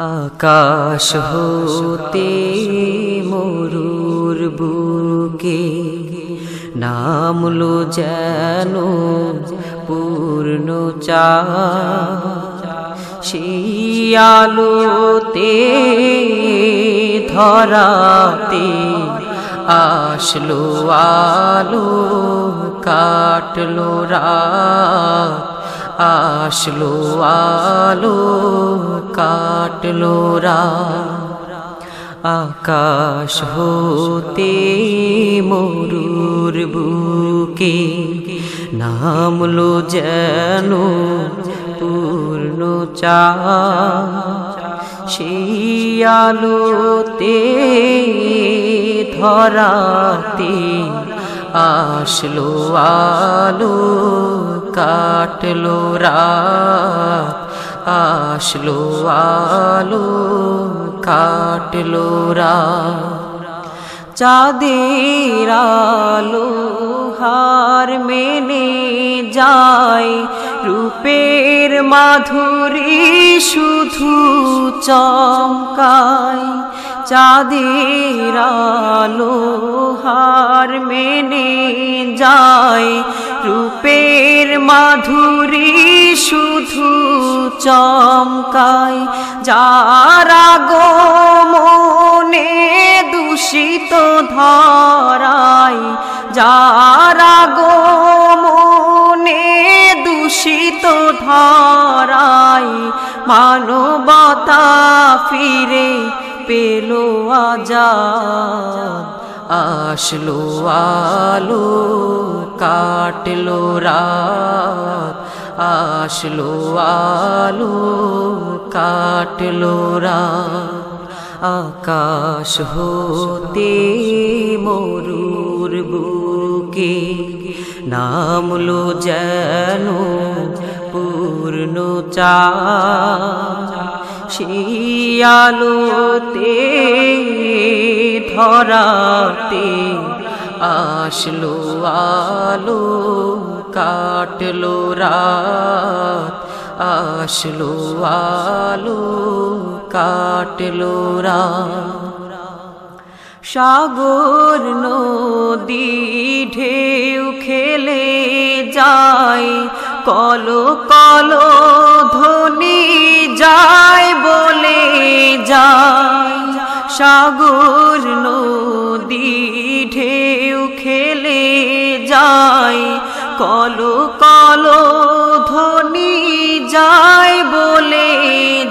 আকাশ হতে মরুর বুকে নামলো যেন পূর্ণ চা। শিয়ালোতে ধরাতে আসলো আলো কাটলো রাত। আসলো আলো কাটলো রা। আকাশ হতে মরুর বুকে নামলো যেন পূর্ণ চা। শিয়ালোতে ধরাতে আসলো আলো কাটলো রাত, আসলো আলো, কাটলো রাত। চাঁদের আলো হার মেনে যায়, রূপের মাধুরী শুধু চমকায়। চাঁদের আলো হার মেনে যায়, রূপের মাধুরী শুধু চমকায়। যারা গো মনে দূষিত ধরায়, যারা গো মনে দূষিত ধরায়, মানবতা ফিরে পেল আজাদ। আসলো আলো কাটলো রাত। আসলো আলো কাটলো রাত। আকাশ হতে মরুর বুকে নামলো যেন পূর্ণ চা শিয়ালোতে ধরাতে আসলো আলো কাটলো রাত আসলো আলো কাটলো সাগর নদী ঢেউ খেলে যায় কলো কলো ধ্বনি যায় বলে যায়। সাগর নদী ঢেউ খেলে যায়। কলো কলো ধ্বনি যায় বলে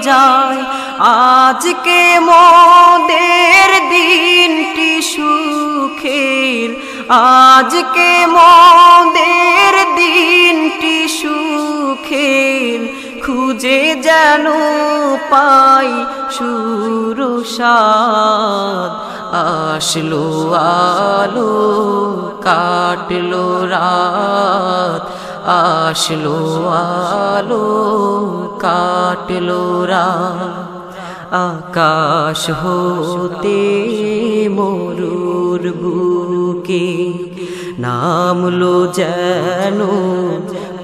যায়। আজকে মোদের দিনটি সুখের, আজকে মোদের খুঁজে যেন পাই সুরসাদ। আসলো আলো, কাটলো রাত। আসলো আলো, কাটলো রাত। আকাশ হতে মরুর বুকে নামলো যেন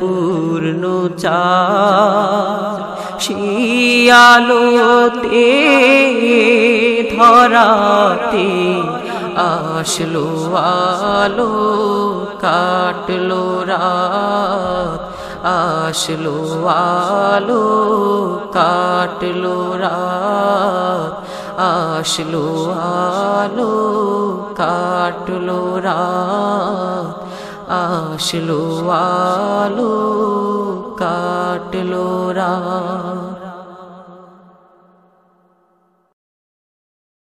পূর্ণ চা শিয়ালোতে ধরাতে আসলো আলো কাটলো রাত। আসলো আলো কাটলো রাত। আসলো আলো কাটলো রাত আসলো আলো